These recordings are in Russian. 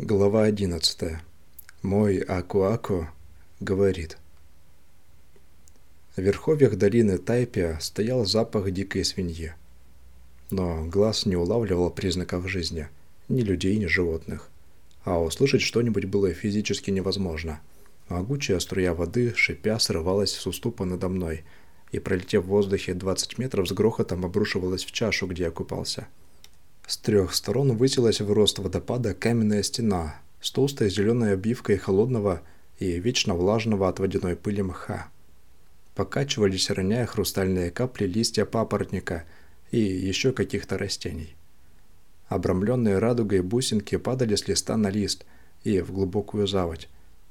Глава 11. Мой Аку-Аку говорит. В верховьях долины Тайпия стоял запах дикой свиньи. Но глаз не улавливал признаков жизни, ни людей, ни животных. А услышать что-нибудь было физически невозможно. Могучая струя воды, шипя, срывалась с уступа надо мной, и, пролетев в воздухе 20 метров, с грохотом обрушивалась в чашу, где я купался. С трех сторон высилась в рост водопада каменная стена с толстой зеленой обивкой холодного и вечно влажного от водяной пыли мха. Покачивались, роняя хрустальные капли листья папоротника и еще каких-то растений. Обрамленные радугой бусинки падали с листа на лист и в глубокую заводь,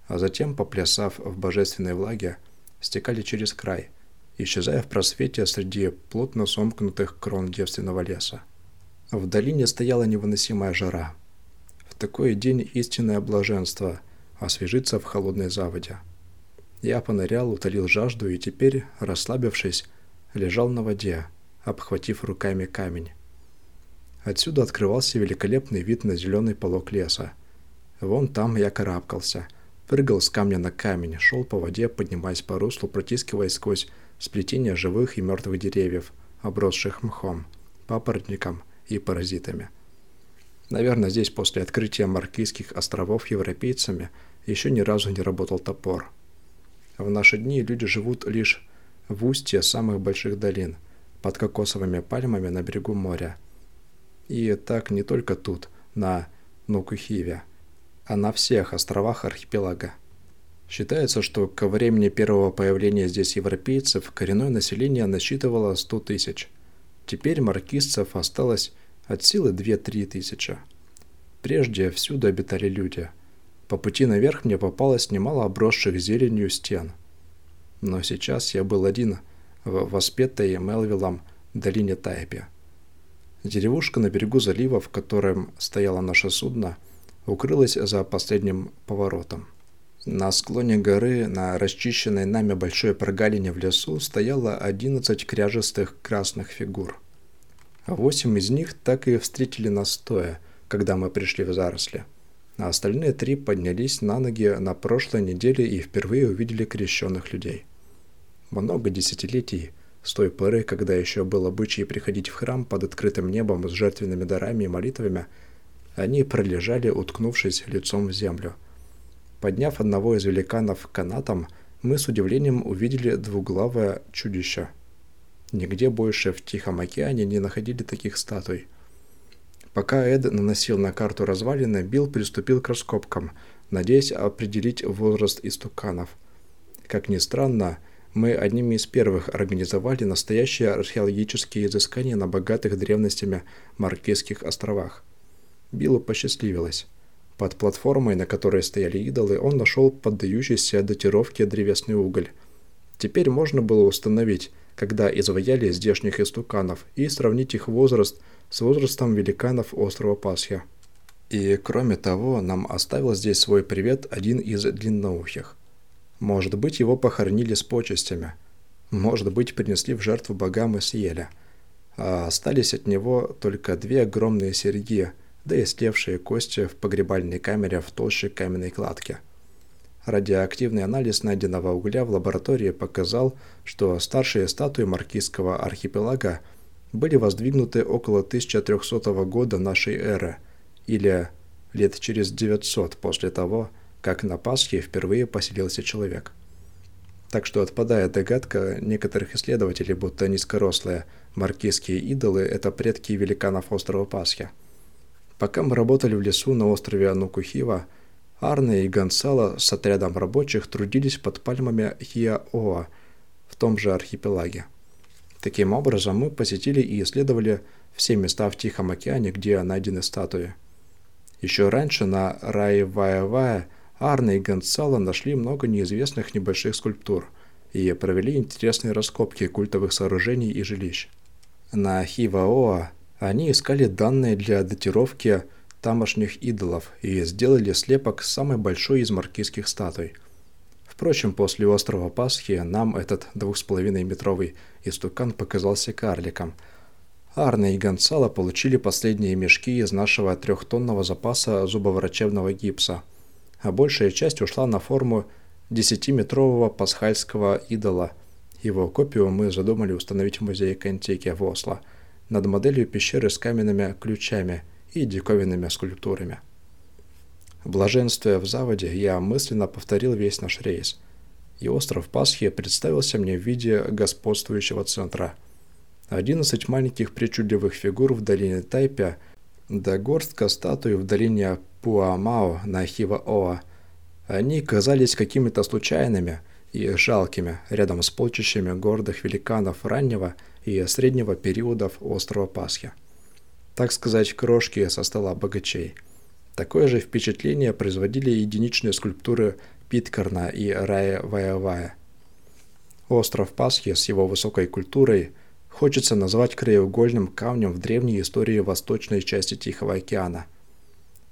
а затем, поплясав в божественной влаге, стекали через край, исчезая в просвете среди плотно сомкнутых крон девственного леса. В долине стояла невыносимая жара. В такой день истинное блаженство – освежиться в холодной заводе. Я понырял, утолил жажду и теперь, расслабившись, лежал на воде, обхватив руками камень. Отсюда открывался великолепный вид на зеленый полог леса. Вон там я карабкался, прыгал с камня на камень, шел по воде, поднимаясь по руслу, протискиваясь сквозь сплетение живых и мертвых деревьев, обросших мхом, папоротником – и паразитами. Наверное, здесь после открытия Маркизских островов европейцами еще ни разу не работал топор. В наши дни люди живут лишь в устье самых больших долин, под кокосовыми пальмами на берегу моря. И так не только тут, на Нукухиве, а на всех островах архипелага. Считается, что ко времени первого появления здесь европейцев коренное население насчитывало 100 тысяч – Теперь маркизцев осталось от силы 2-3 тысячи. Прежде всюду обитали люди. По пути наверх мне попалось немало обросших зеленью стен. Но сейчас я был один в воспетой Мелвиллом долине Тайпи. Деревушка на берегу залива, в котором стояло наше судно, укрылась за последним поворотом. На склоне горы, на расчищенной нами большой прогалине в лесу, стояло 11 кряжестых красных фигур. Восемь из них так и встретили нас стоя, когда мы пришли в заросли. А остальные три поднялись на ноги на прошлой неделе и впервые увидели крещенных людей. Много десятилетий, с той поры, когда еще был обычай приходить в храм под открытым небом с жертвенными дарами и молитвами, они пролежали, уткнувшись лицом в землю – Подняв одного из великанов канатом, мы с удивлением увидели двуглавое чудище. Нигде больше в Тихом океане не находили таких статуй. Пока Эд наносил на карту развалины, Билл приступил к раскопкам, надеясь определить возраст истуканов. Как ни странно, мы одними из первых организовали настоящие археологические изыскания на богатых древностями Маркизских островах. Биллу посчастливилось. Под платформой, на которой стояли идолы, он нашел поддающийся датировке древесный уголь. Теперь можно было установить, когда изваяли здешних истуканов, и сравнить их возраст с возрастом великанов острова Пасхи. И кроме того, нам оставил здесь свой привет один из длинноухих. Может быть, его похоронили с почестями. Может быть, принесли в жертву богам и съели. А остались от него только две огромные серьги – да и слевшие кости в погребальной камере в толще каменной кладки. Радиоактивный анализ найденного угля в лаборатории показал, что старшие статуи Маркизского архипелага были воздвигнуты около 1300 года нашей эры, или лет через 900 после того, как на Пасхе впервые поселился человек. Так что отпадает догадка некоторых исследователей, будто низкорослые маркизские идолы – это предки великанов острова Пасхи – Пока мы работали в лесу на острове Анукухива, Арне и Гонсало с отрядом рабочих трудились под пальмами Хиаоа в том же архипелаге. Таким образом, мы посетили и исследовали все места в Тихом океане, где найдены статуи. Еще раньше на Райваевая Арне и Гонсало нашли много неизвестных небольших скульптур и провели интересные раскопки культовых сооружений и жилищ. На Хиваоа они искали данные для датировки тамошних идолов и сделали слепок самой большой из маркизских статуй. Впрочем, после острова Пасхи нам этот двух с половиной метровый истукан показался карликом, Арне и Гонсало получили последние мешки из нашего трехтонного запаса зубоврачебного гипса, а большая часть ушла на форму десятиметрового пасхальского идола. Его копию мы задумали установить в музее Кантики в Осло над моделью пещеры с каменными ключами и диковинными скульптурами. Блаженствуя в заводе, я мысленно повторил весь наш рейс, и остров Пасхи представился мне в виде господствующего центра – Одиннадцать маленьких причудливых фигур в долине Тайпя, да горстка статуй в долине Пуамао на Хива-Оа. Они казались какими-то случайными и жалкими рядом с полчищами гордых великанов раннего и среднего периодов острова Пасхи. Так сказать, крошки со стола богачей. Такое же впечатление производили единичные скульптуры Питкарна и Рая Ваявая. Остров Пасхи с его высокой культурой – хочется назвать краеугольным камнем в древней истории восточной части Тихого океана.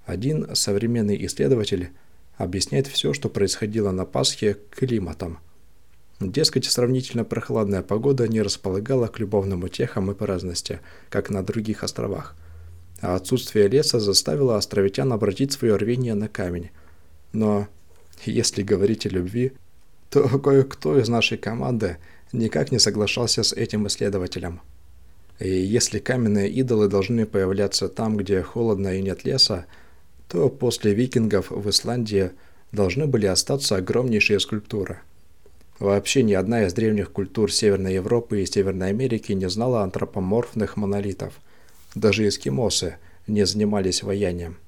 Один современный исследователь объясняет все, что происходило на Пасхе, климатом. Дескать, сравнительно прохладная погода не располагала к любовным утехам и праздности, как на других островах. А отсутствие леса заставило островитян обратить свое рвение на камень. Но если говорить о любви, то кое-кто из нашей команды никак не соглашался с этим исследователем. И если каменные идолы должны появляться там, где холодно и нет леса, то после викингов в Исландии должны были остаться огромнейшие скульптуры. Вообще ни одна из древних культур Северной Европы и Северной Америки не знала антропоморфных монолитов. Даже эскимосы не занимались воянием.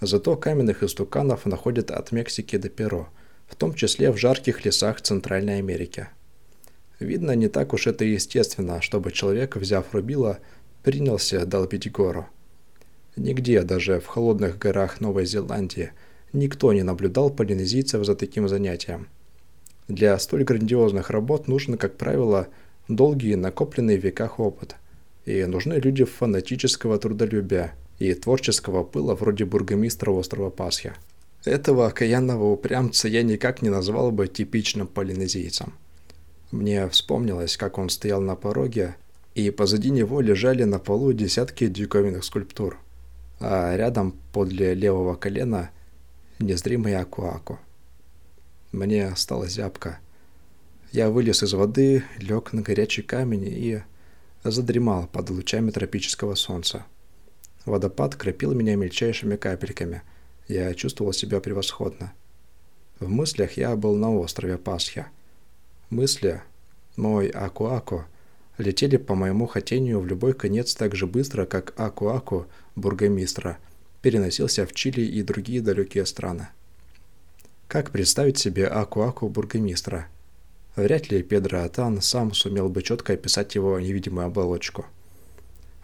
Зато каменных истуканов находят от Мексики до Перу, в том числе в жарких лесах Центральной Америки. Видно, не так уж это естественно, чтобы человек, взяв рубило, принялся долбить гору. Нигде, даже в холодных горах Новой Зеландии, никто не наблюдал полинезийцев за таким занятием. Для столь грандиозных работ нужно, как правило, долгий накопленный в веках опыт. И нужны люди фанатического трудолюбия и творческого пыла вроде бургомистра острова Пасхи. Этого окаянного упрямца я никак не назвал бы типичным полинезийцем. Мне вспомнилось, как он стоял на пороге, и позади него лежали на полу десятки диковинных скульптур, а рядом, подле левого колена, незримый Акуаку. Мне стало зябко. Я вылез из воды, лег на горячий камень и задремал под лучами тропического солнца. Водопад крепил меня мельчайшими капельками. Я чувствовал себя превосходно. В мыслях я был на острове Пасхи – Мысли, мой Аку-Аку, летели по моему хотению в любой конец так же быстро, как Аку-Аку, бургомистра, переносился в Чили и другие далекие страны. Как представить себе Аку-Аку бургомистра? Вряд ли Педро Атан сам сумел бы четко описать его невидимую оболочку.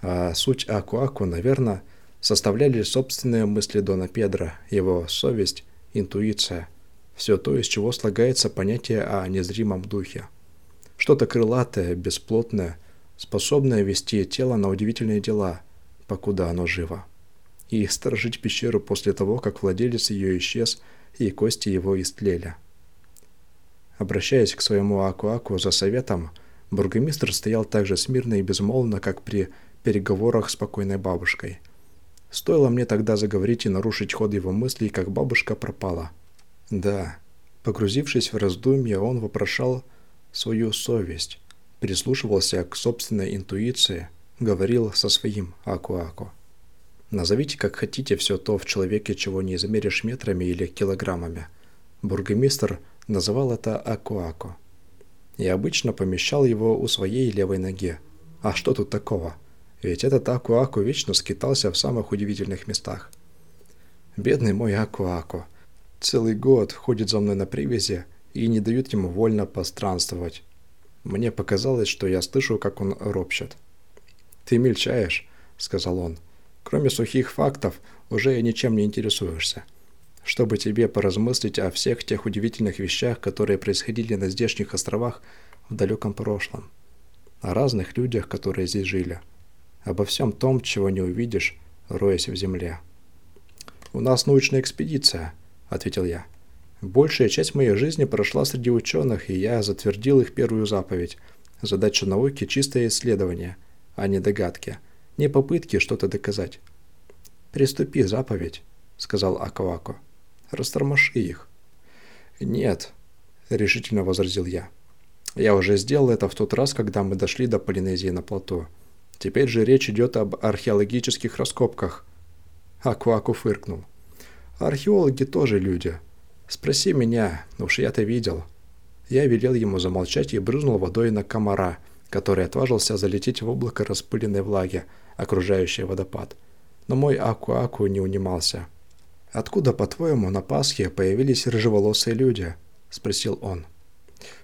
А суть Аку-Аку, наверное, составляли собственные мысли Дона Педро, его совесть, интуиция – все то, из чего слагается понятие о незримом духе. Что-то крылатое, бесплотное, способное вести тело на удивительные дела, покуда оно живо. И сторожить пещеру после того, как владелец ее исчез и кости его истлели. Обращаясь к своему Аку-Аку за советом, бургомистр стоял так же смирно и безмолвно, как при переговорах с покойной бабушкой. Стоило мне тогда заговорить и нарушить ход его мыслей, как бабушка пропала – да, погрузившись в раздумья, он вопрошал свою совесть, прислушивался к собственной интуиции, говорил со своим Аку-Аку. Назовите как хотите все то в человеке, чего не измеришь метрами или килограммами. Бургомистр называл это Аку-Аку. И обычно помещал его у своей левой ноги. А что тут такого? Ведь этот Аку-Аку вечно скитался в самых удивительных местах. Бедный мой Аку-Аку – Целый год ходит за мной на привязи и не дают ему вольно постранствовать. Мне показалось, что я слышу, как он ропщет. «Ты мельчаешь», — сказал он. «Кроме сухих фактов, уже ничем не интересуешься. Чтобы тебе поразмыслить о всех тех удивительных вещах, которые происходили на здешних островах в далеком прошлом. О разных людях, которые здесь жили. Обо всем том, чего не увидишь, роясь в земле. У нас научная экспедиция —— ответил я. «Большая часть моей жизни прошла среди ученых, и я затвердил их первую заповедь. Задача науки – чистое исследование, а не догадки, не попытки что-то доказать. «Приступи заповедь», — сказал Акуако. «Растормоши их». «Нет», — решительно возразил я. «Я уже сделал это в тот раз, когда мы дошли до Полинезии на плато. Теперь же речь идет об археологических раскопках». Акуаку фыркнул. «Археологи тоже люди. Спроси меня, уж я-то видел». Я велел ему замолчать и брызнул водой на комара, который отважился залететь в облако распыленной влаги, окружающее водопад. Но мой Аку-Аку не унимался. «Откуда, по-твоему, на Пасхе появились рыжеволосые люди?» – спросил он.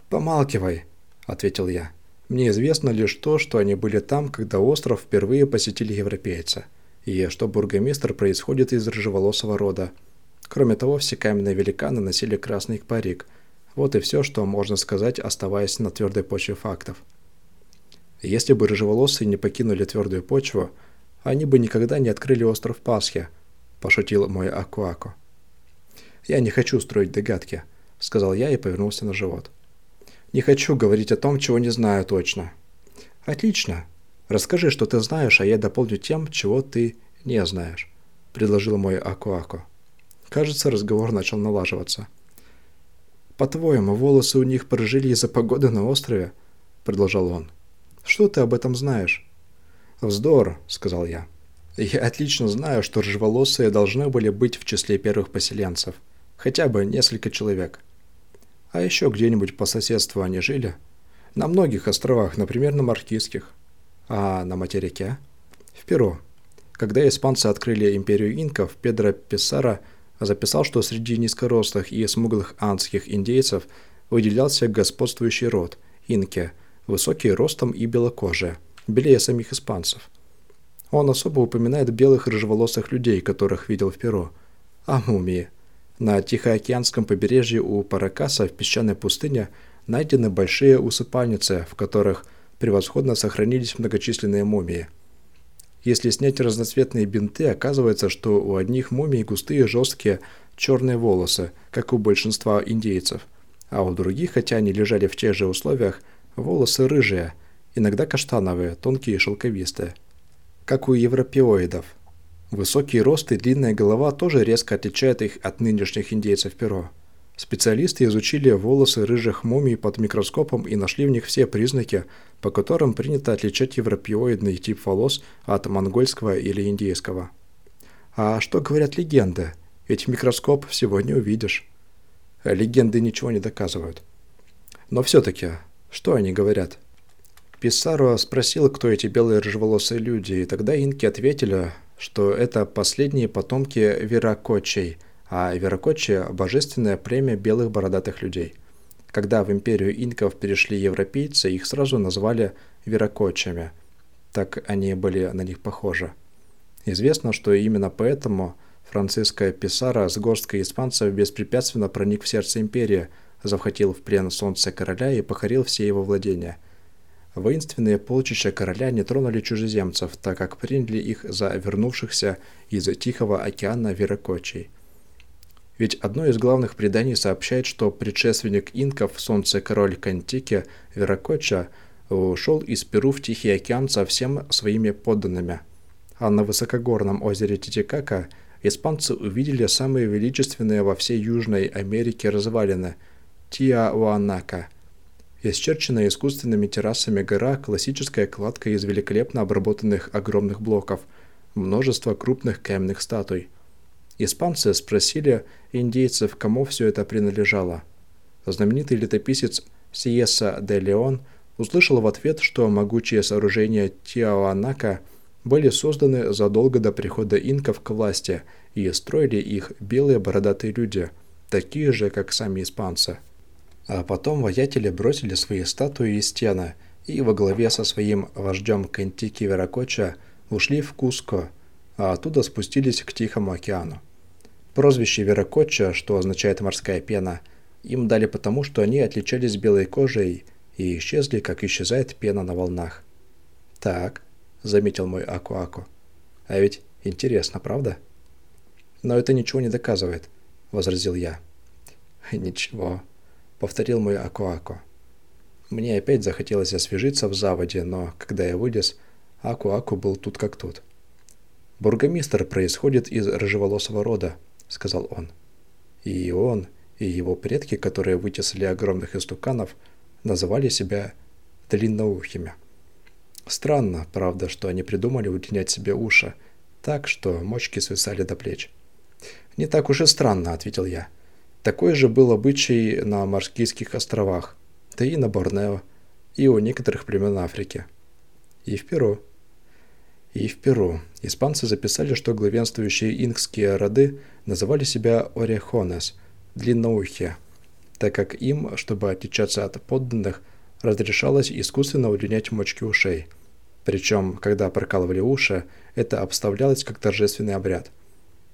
«Помалкивай», – ответил я. «Мне известно лишь то, что они были там, когда остров впервые посетили европейцы, и что бургомистр происходит из рыжеволосого рода. Кроме того, все каменные великаны носили красный парик – вот и все, что можно сказать, оставаясь на твердой почве фактов. Если бы рыжеволосые не покинули твердую почву, они бы никогда не открыли остров Пасхи, пошутил мой Акуако. Я не хочу строить догадки, сказал я и повернулся на живот. Не хочу говорить о том, чего не знаю точно. Отлично. Расскажи, что ты знаешь, а я дополню тем, чего ты не знаешь, предложил мой Акуако. Кажется, разговор начал налаживаться. «По-твоему, волосы у них прожили из-за погоды на острове?» – продолжал он. «Что ты об этом знаешь?» «Вздор», – сказал я. «Я отлично знаю, что рыжеволосые должны были быть в числе первых поселенцев. Хотя бы несколько человек. А еще где-нибудь по соседству они жили? На многих островах, например, на Маркизских. А на материке? В Перу. Когда испанцы открыли империю инков, Педро Писара – записал, что среди низкорослых и смуглых андских индейцев выделялся господствующий род – инки, высокий ростом и белокожие, белее самих испанцев. Он особо упоминает белых рыжеволосых людей, которых видел в Перу, а мумии. На Тихоокеанском побережье у Паракаса в песчаной пустыне найдены большие усыпальницы, в которых превосходно сохранились многочисленные мумии – если снять разноцветные бинты, оказывается, что у одних мумий густые жесткие черные волосы, как у большинства индейцев, а у других, хотя они лежали в тех же условиях, волосы рыжие, иногда каштановые, тонкие и шелковистые, как у европеоидов. Высокий рост и длинная голова тоже резко отличают их от нынешних индейцев Перо. Специалисты изучили волосы рыжих мумий под микроскопом и нашли в них все признаки, по которым принято отличать европеоидный тип волос от монгольского или индейского. А что говорят легенды? Ведь микроскоп всего не увидишь. Легенды ничего не доказывают. Но все-таки, что они говорят? Писаро спросил, кто эти белые рыжеволосые люди, и тогда инки ответили, что это последние потомки Веракочей – а Веракочи – божественное племя белых бородатых людей. Когда в империю инков перешли европейцы, их сразу назвали Веракочами, так они были на них похожи. Известно, что именно поэтому Франциско Писара с горсткой испанцев беспрепятственно проник в сердце империи, захватил в плен солнце короля и покорил все его владения. Воинственные полчища короля не тронули чужеземцев, так как приняли их за вернувшихся из Тихого океана Веракочей – ведь одно из главных преданий сообщает, что предшественник инков, солнце-король Кантики, Веракоча, ушел из Перу в Тихий океан со всеми своими подданными. А на высокогорном озере Титикака испанцы увидели самые величественные во всей Южной Америке развалины – Тиауанака. Исчерченная искусственными террасами гора – классическая кладка из великолепно обработанных огромных блоков, множество крупных каменных статуй – Испанцы спросили индейцев, кому все это принадлежало. Знаменитый летописец Сиеса де Леон услышал в ответ, что могучие сооружения Тиауанака были созданы задолго до прихода инков к власти и строили их белые бородатые люди, такие же, как сами испанцы. А потом воятели бросили свои статуи и стены и во главе со своим вождем Кентики Веракоча ушли в Куско – а оттуда спустились к Тихому океану. Прозвище Веракотча, что означает «морская пена», им дали потому, что они отличались белой кожей и исчезли, как исчезает пена на волнах. «Так», — заметил мой Аку-Аку. «А ведь интересно, правда?» «Но это ничего не доказывает», — возразил я. «Ничего», — повторил мой Аку-Аку. Мне опять захотелось освежиться в заводе, но когда я вылез, Аку-Аку был тут как тут. «Бургомистр происходит из рыжеволосого рода», — сказал он. И он, и его предки, которые вытесли огромных истуканов, называли себя длинноухими. Странно, правда, что они придумали удлинять себе уши, так, что мочки свисали до плеч. «Не так уж и странно», — ответил я. «Такой же был обычай на Марскийских островах, да и на Борнео, и у некоторых племен Африки. И в Перу». И в Перу испанцы записали, что главенствующие инкские роды называли себя орехонес – длинноухие, так как им, чтобы отличаться от подданных, разрешалось искусственно удлинять мочки ушей. Причем, когда прокалывали уши, это обставлялось как торжественный обряд.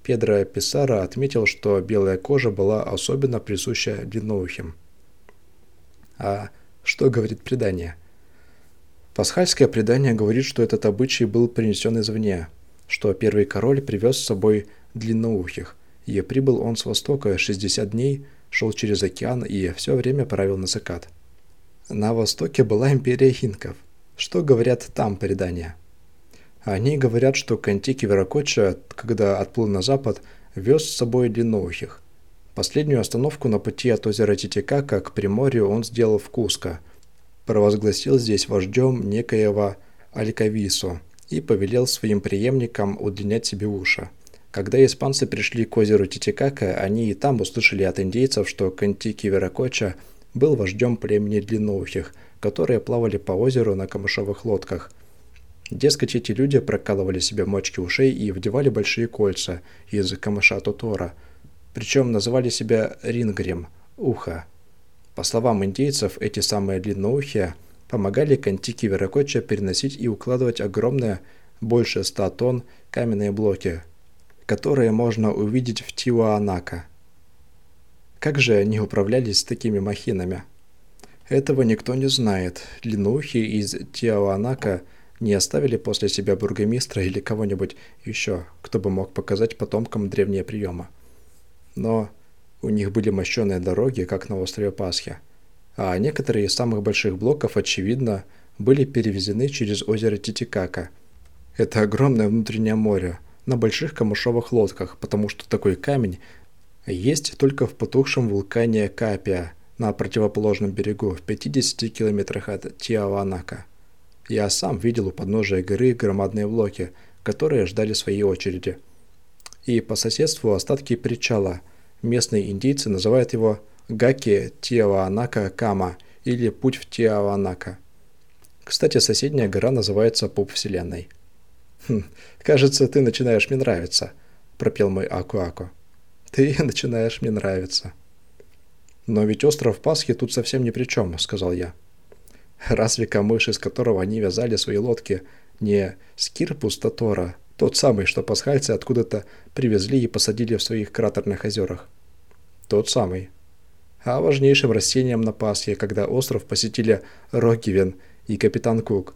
Педро Писаро отметил, что белая кожа была особенно присуща длинноухим. А что говорит предание – Пасхальское предание говорит, что этот обычай был принесен извне, что первый король привез с собой длинноухих, и прибыл он с востока 60 дней, шел через океан и все время правил на закат. На востоке была империя хинков. Что говорят там предания? Они говорят, что Кантики Веракоча, когда отплыл на запад, вез с собой длинноухих. Последнюю остановку на пути от озера Титикака к Приморью он сделал в Куско – провозгласил здесь вождем некоего Алькавису и повелел своим преемникам удлинять себе уши. Когда испанцы пришли к озеру Титикака, они и там услышали от индейцев, что Кантики Веракоча был вождем племени длинноухих, которые плавали по озеру на камышовых лодках. Дескать, эти люди прокалывали себе мочки ушей и вдевали большие кольца из камыша Тотора, причем называли себя рингрем – ухо. По словам индейцев, эти самые длинноухие помогали Кантики Веракоча переносить и укладывать огромные, больше 100 тонн, каменные блоки, которые можно увидеть в Тиуанака. Как же они управлялись с такими махинами? Этого никто не знает. Длинноухие из Тиуанака не оставили после себя бургомистра или кого-нибудь еще, кто бы мог показать потомкам древние приемы. Но у них были мощеные дороги, как на острове Пасхи, а некоторые из самых больших блоков, очевидно, были перевезены через озеро Титикака. Это огромное внутреннее море, на больших камышовых лодках, потому что такой камень есть только в потухшем вулкане Капия на противоположном берегу, в 50 километрах от Тиаванака. Я сам видел у подножия горы громадные блоки, которые ждали своей очереди. И по соседству остатки причала – Местные индейцы называют его Гаки Тиаванака Кама или Путь в Тиаванака. Кстати, соседняя гора называется Пуп Вселенной. «Хм, кажется, ты начинаешь мне нравиться», — пропел мой Аку-Аку. «Ты начинаешь мне нравиться». «Но ведь остров Пасхи тут совсем ни при чем», — сказал я. «Разве камыш, из которого они вязали свои лодки, не Скирпус Татора, тот самый, что пасхальцы откуда-то привезли и посадили в своих кратерных озерах. Тот самый. А важнейшим растением на Пасхе, когда остров посетили Рокивен и капитан Кук,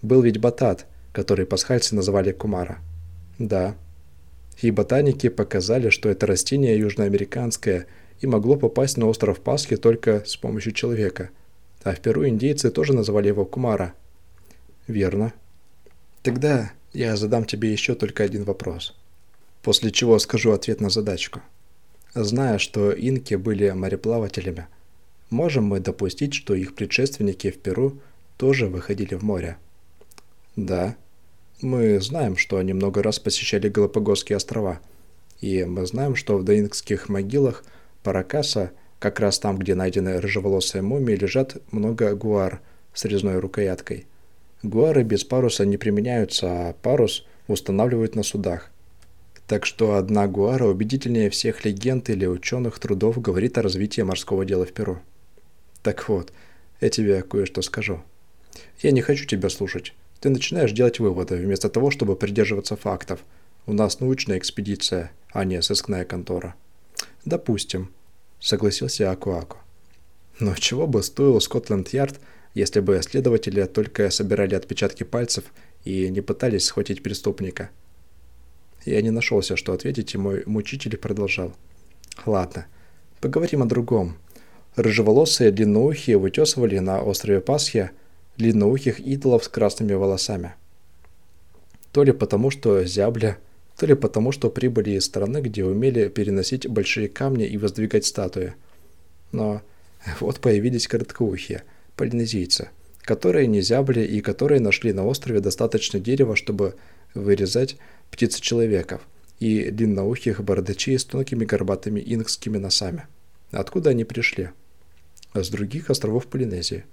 был ведь батат, который пасхальцы называли кумара. Да. И ботаники показали, что это растение южноамериканское и могло попасть на остров Пасхи только с помощью человека. А в Перу индейцы тоже называли его кумара. Верно. Тогда я задам тебе еще только один вопрос. После чего скажу ответ на задачку. Зная, что инки были мореплавателями, можем мы допустить, что их предшественники в Перу тоже выходили в море? Да. Мы знаем, что они много раз посещали Галапагосские острова. И мы знаем, что в доинкских могилах Паракаса, как раз там, где найдены рыжеволосые мумии, лежат много гуар с резной рукояткой – Гуары без паруса не применяются, а парус устанавливают на судах. Так что одна гуара убедительнее всех легенд или ученых трудов говорит о развитии морского дела в Перу. Так вот, я тебе кое-что скажу. Я не хочу тебя слушать. Ты начинаешь делать выводы, вместо того, чтобы придерживаться фактов. У нас научная экспедиция, а не сыскная контора. Допустим, согласился Аку-Аку. Но чего бы стоил Скотланд-Ярд если бы следователи только собирали отпечатки пальцев и не пытались схватить преступника. Я не нашелся, что ответить, и мой мучитель продолжал. «Ладно, поговорим о другом. Рыжеволосые длинноухие вытесывали на острове Пасхи длинноухих идолов с красными волосами. То ли потому, что зябля, то ли потому, что прибыли из страны, где умели переносить большие камни и воздвигать статуи. Но вот появились короткоухие, полинезийцы, которые не зябли и которые нашли на острове достаточно дерева, чтобы вырезать птиц-человеков и длинноухих бородачей с тонкими горбатыми инкскими носами. Откуда они пришли? С других островов Полинезии.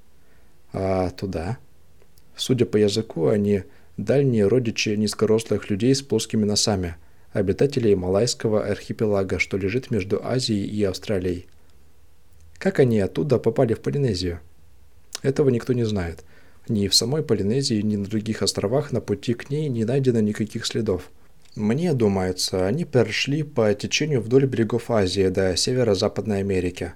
А туда? Судя по языку, они дальние родичи низкорослых людей с плоскими носами, обитателей Малайского архипелага, что лежит между Азией и Австралией. Как они оттуда попали в Полинезию? Этого никто не знает. Ни в самой Полинезии, ни на других островах на пути к ней не найдено никаких следов. Мне думается, они прошли по течению вдоль берегов Азии до северо-западной Америки.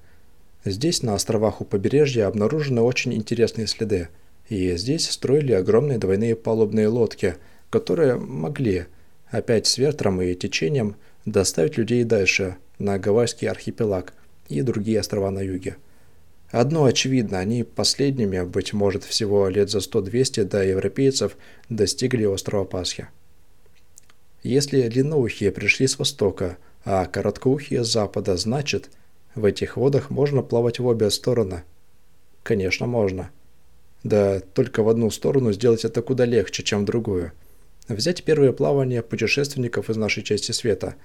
Здесь, на островах у побережья, обнаружены очень интересные следы – и здесь строили огромные двойные палубные лодки, которые могли, опять с ветром и течением, доставить людей дальше, на Гавайский архипелаг и другие острова на юге. Одно очевидно, они последними, быть может, всего лет за 100-200 до европейцев достигли острова Пасхи. Если длинноухие пришли с востока, а короткоухие с запада, значит, в этих водах можно плавать в обе стороны? Конечно, можно. Да только в одну сторону сделать это куда легче, чем в другую. Взять первое плавание путешественников из нашей части света.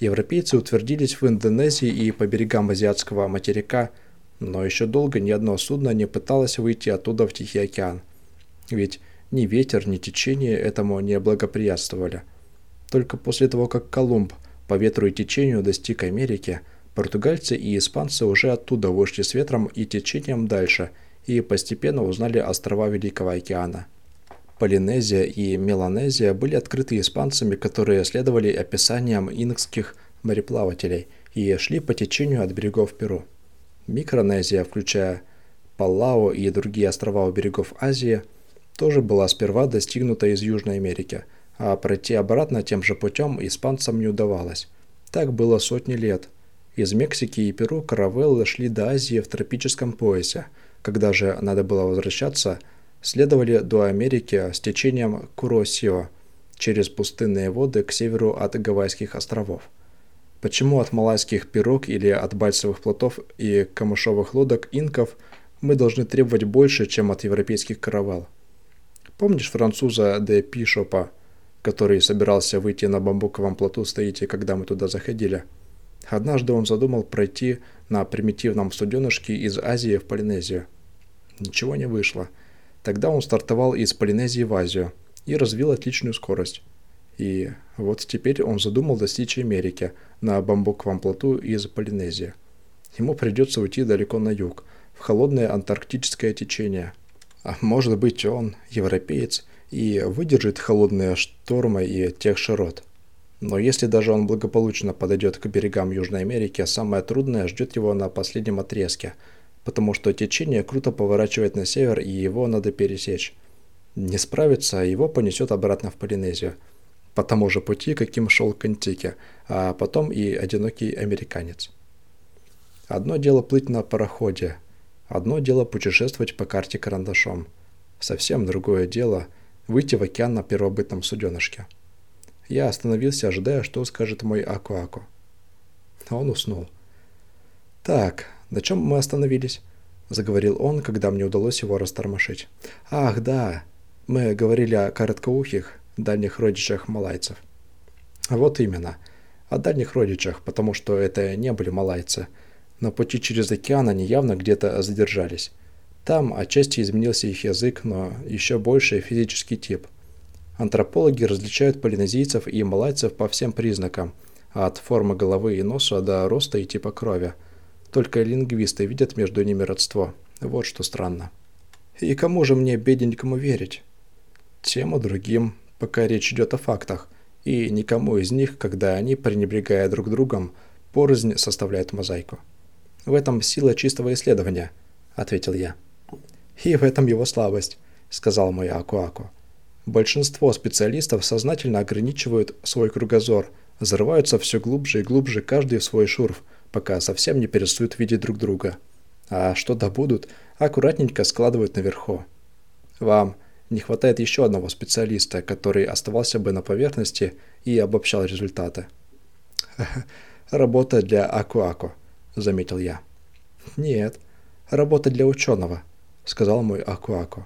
Европейцы утвердились в Индонезии и по берегам азиатского материка, но еще долго ни одно судно не пыталось выйти оттуда в Тихий океан. Ведь ни ветер, ни течение этому не благоприятствовали. Только после того, как Колумб по ветру и течению достиг Америки, португальцы и испанцы уже оттуда вышли с ветром и течением дальше – и постепенно узнали острова Великого океана. Полинезия и Меланезия были открыты испанцами, которые следовали описаниям инкских мореплавателей и шли по течению от берегов Перу. Микронезия, включая Палау и другие острова у берегов Азии, тоже была сперва достигнута из Южной Америки, а пройти обратно тем же путем испанцам не удавалось. Так было сотни лет. Из Мексики и Перу каравеллы шли до Азии в тропическом поясе – когда же надо было возвращаться, следовали до Америки с течением Куросио через пустынные воды к северу от Гавайских островов. Почему от малайских пирог или от бальсовых плотов и камышовых лодок инков мы должны требовать больше, чем от европейских каравелл? Помнишь француза де Пишопа, который собирался выйти на бамбуковом плоту стоите, когда мы туда заходили? Однажды он задумал пройти на примитивном суденышке из Азии в Полинезию. Ничего не вышло. Тогда он стартовал из Полинезии в Азию и развил отличную скорость. И вот теперь он задумал достичь Америки на бамбуковом плоту из Полинезии. Ему придется уйти далеко на юг, в холодное антарктическое течение. А может быть он, европеец, и выдержит холодные штормы и тех широт. Но если даже он благополучно подойдет к берегам Южной Америки, самое трудное ждет его на последнем отрезке, потому что течение круто поворачивает на север, и его надо пересечь. Не справится, его понесет обратно в Полинезию. По тому же пути, каким шел к Антике, а потом и одинокий американец. Одно дело плыть на пароходе, одно дело путешествовать по карте карандашом. Совсем другое дело выйти в океан на первобытном суденышке. Я остановился, ожидая, что скажет мой Аку-Аку. Он уснул. «Так, на чем мы остановились?» – заговорил он, когда мне удалось его растормошить. «Ах, да, мы говорили о короткоухих, дальних родичах малайцев». «Вот именно, о дальних родичах, потому что это не были малайцы. На пути через океан они явно где-то задержались. Там отчасти изменился их язык, но еще больше физический тип – Антропологи различают полинезийцев и малайцев по всем признакам, от формы головы и носа до роста и типа крови. Только лингвисты видят между ними родство. Вот что странно. И кому же мне, бедненькому, верить? Тем и другим, пока речь идет о фактах, и никому из них, когда они, пренебрегая друг другом, порознь составляют мозаику. В этом сила чистого исследования, ответил я. И в этом его слабость, сказал мой Аку-Аку. Большинство специалистов сознательно ограничивают свой кругозор, зарываются все глубже и глубже каждый в свой шурф, пока совсем не перестают видеть друг друга. А что добудут, аккуратненько складывают наверху. Вам Не хватает еще одного специалиста, который оставался бы на поверхности и обобщал результаты. «Работа для Аку-Аку», — заметил я. «Нет, работа для ученого», — сказал мой Аку-Аку.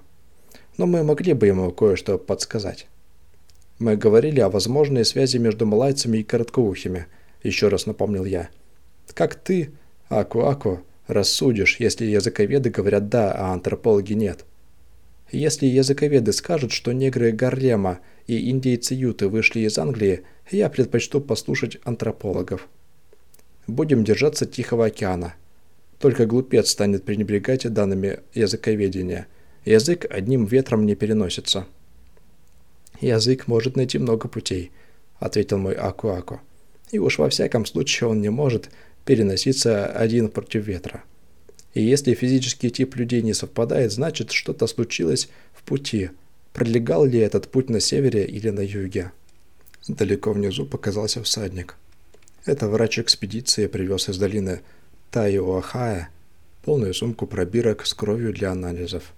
«Но мы могли бы ему кое-что подсказать». Мы говорили о возможной связи между малайцами и короткоухими, еще раз напомнил я. Как ты, Аку-Аку, рассудишь, если языковеды говорят «да», а антропологи «нет»? Если языковеды скажут, что негры Гарлема и индейцы Юты вышли из Англии, я предпочту послушать антропологов. Будем держаться Тихого океана. Только глупец станет пренебрегать данными языковедения. Язык одним ветром не переносится. Язык может найти много путей, ответил мой Аку-Аку. И уж во всяком случае он не может переноситься один против ветра. И если физический тип людей не совпадает, значит что-то случилось в пути. Пролегал ли этот путь на севере или на юге? Далеко внизу показался всадник. Это врач экспедиции привез из долины Тайоахая полную сумку пробирок с кровью для анализов.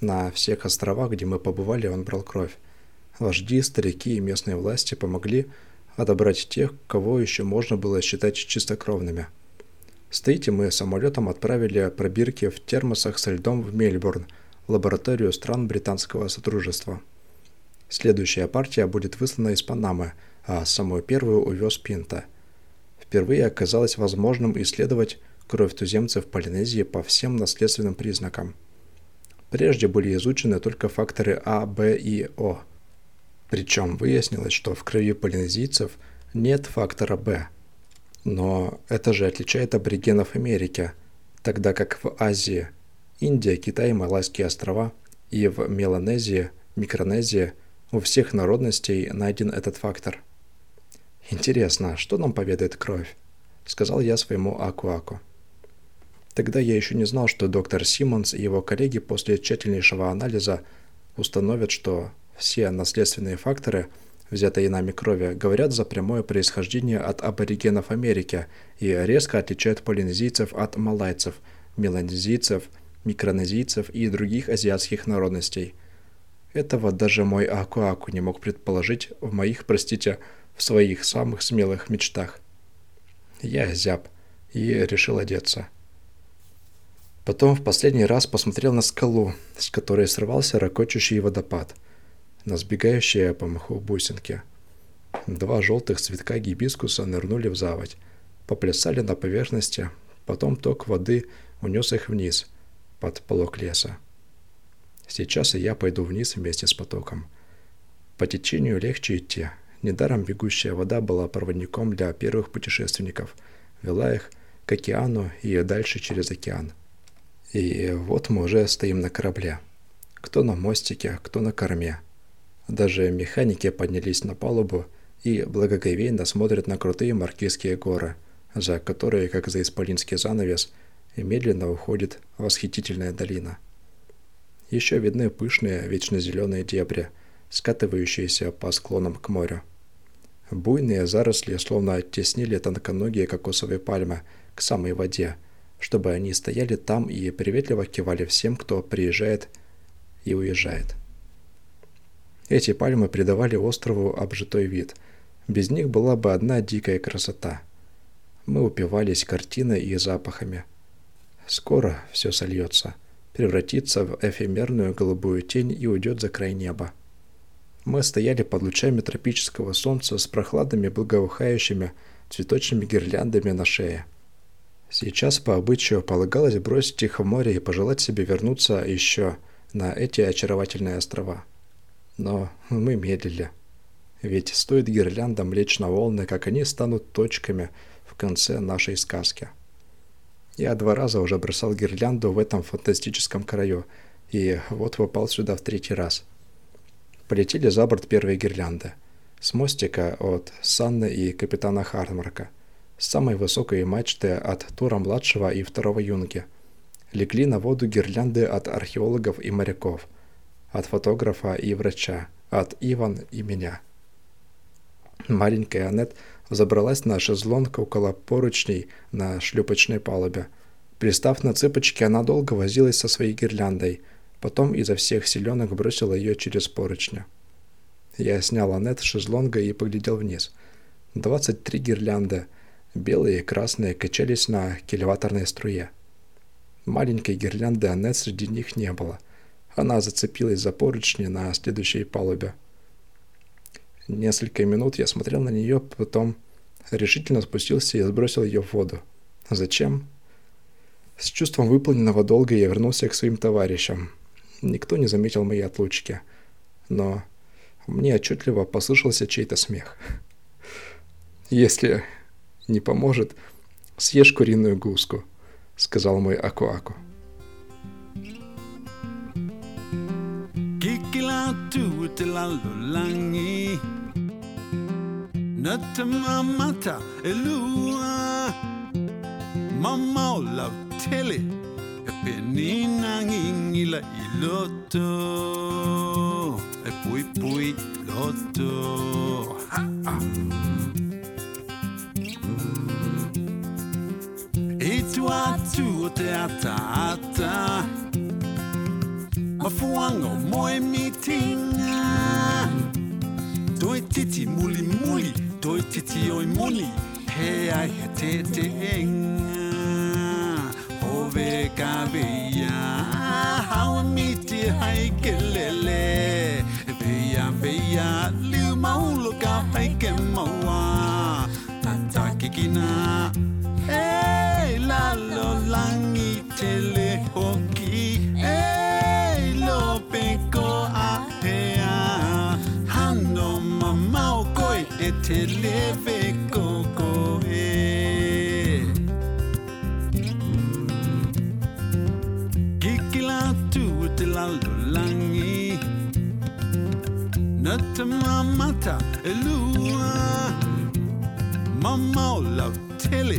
На всех островах, где мы побывали, он брал кровь. Вожди, старики и местные власти помогли отобрать тех, кого еще можно было считать чистокровными. С Тейти мы самолетом отправили пробирки в термосах со льдом в Мельбурн, лабораторию стран британского сотрудничества. Следующая партия будет выслана из Панамы, а самую первую увез Пинта. Впервые оказалось возможным исследовать кровь туземцев Полинезии по всем наследственным признакам. Прежде были изучены только факторы А, Б и О – причем выяснилось, что в крови полинезийцев нет фактора B. Но это же отличает аборигенов Америки, тогда как в Азии, Индия, Китай, Малайские острова и в Меланезии, Микронезии у всех народностей найден этот фактор. «Интересно, что нам поведает кровь?» – сказал я своему Аку-Аку. Тогда я еще не знал, что доктор Симмонс и его коллеги после тщательнейшего анализа установят, что все наследственные факторы, взятые нами крови, говорят за прямое происхождение от аборигенов Америки и резко отличают полинезийцев от малайцев, меланезийцев, микронезийцев и других азиатских народностей. Этого даже мой Аку-Аку не мог предположить в моих, простите, в своих самых смелых мечтах. Я зяб и решил одеться. Потом в последний раз посмотрел на скалу, с которой срывался ракочущий водопад – на сбегающие по мху бусинки. Два желтых цветка гибискуса нырнули в заводь, поплясали на поверхности, потом ток воды унес их вниз, под полок леса. Сейчас и я пойду вниз вместе с потоком. По течению легче идти. Недаром бегущая вода была проводником для первых путешественников, вела их к океану и дальше через океан. И вот мы уже стоим на корабле. Кто на мостике, кто на корме – даже механики поднялись на палубу и благоговейно смотрят на крутые маркизские горы, за которые, как за исполинский занавес, медленно уходит восхитительная долина. Еще видны пышные, вечно зеленые дебри, скатывающиеся по склонам к морю. Буйные заросли словно оттеснили тонконогие кокосовые пальмы к самой воде, чтобы они стояли там и приветливо кивали всем, кто приезжает и уезжает. Эти пальмы придавали острову обжитой вид. Без них была бы одна дикая красота. Мы упивались картиной и запахами. Скоро все сольется, превратится в эфемерную голубую тень и уйдет за край неба. Мы стояли под лучами тропического солнца с прохладными благоухающими цветочными гирляндами на шее. Сейчас по обычаю полагалось бросить их в море и пожелать себе вернуться еще на эти очаровательные острова. Но мы медлили. Ведь стоит гирляндам лечь на волны, как они станут точками в конце нашей сказки. Я два раза уже бросал гирлянду в этом фантастическом краю, и вот попал сюда в третий раз. Полетели за борт первые гирлянды. С мостика от Санны и капитана Хармарка. С самой высокой мачты от Тура-младшего и второго юнги. Легли на воду гирлянды от археологов и моряков – от фотографа и врача, от Иван и меня. Маленькая Аннет забралась на шезлонг около поручней на шлюпочной палубе. Пристав на цыпочки, она долго возилась со своей гирляндой, Потом изо всех силенок бросила ее через поручня. Я снял Аннет с шезлонга и поглядел вниз. 23 гирлянды, белые и красные, качались на кильваторной струе. Маленькой гирлянды Аннет среди них не было. Она зацепилась за поручни на следующей палубе. Несколько минут я смотрел на нее, потом решительно спустился и сбросил ее в воду. Зачем? С чувством выполненного долга я вернулся к своим товарищам. Никто не заметил моей отлучки. Но мне отчетливо послышался чей-то смех. «Если не поможет, съешь куриную гуску», — сказал мой Аку-Аку. E E ha, ha. Te ata ata Mafuango moe mitinga Toi titi muli muli Toi titi oi muli. He ai he te te enga. Hove ka veia Hawa miti hai ke lele Veia veia Liu maulo ka hai ke maua. Tata kikina. Hey tele hoki. E lo peko a hea. Hano mamau koi e te leve koko e Kikila tu te lalo langi. Nata mamata e lua. Mama o lau tele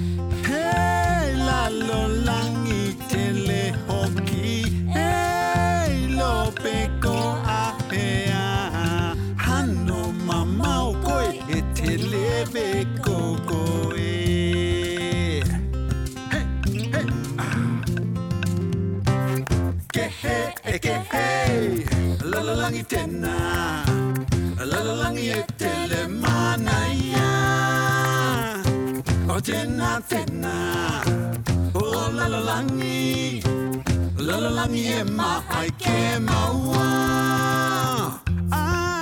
he, e ke he Lalalangi tena. Lalalangi e tele mana ia O tena tena O lalalangi Lalalangi e ke maua. Ah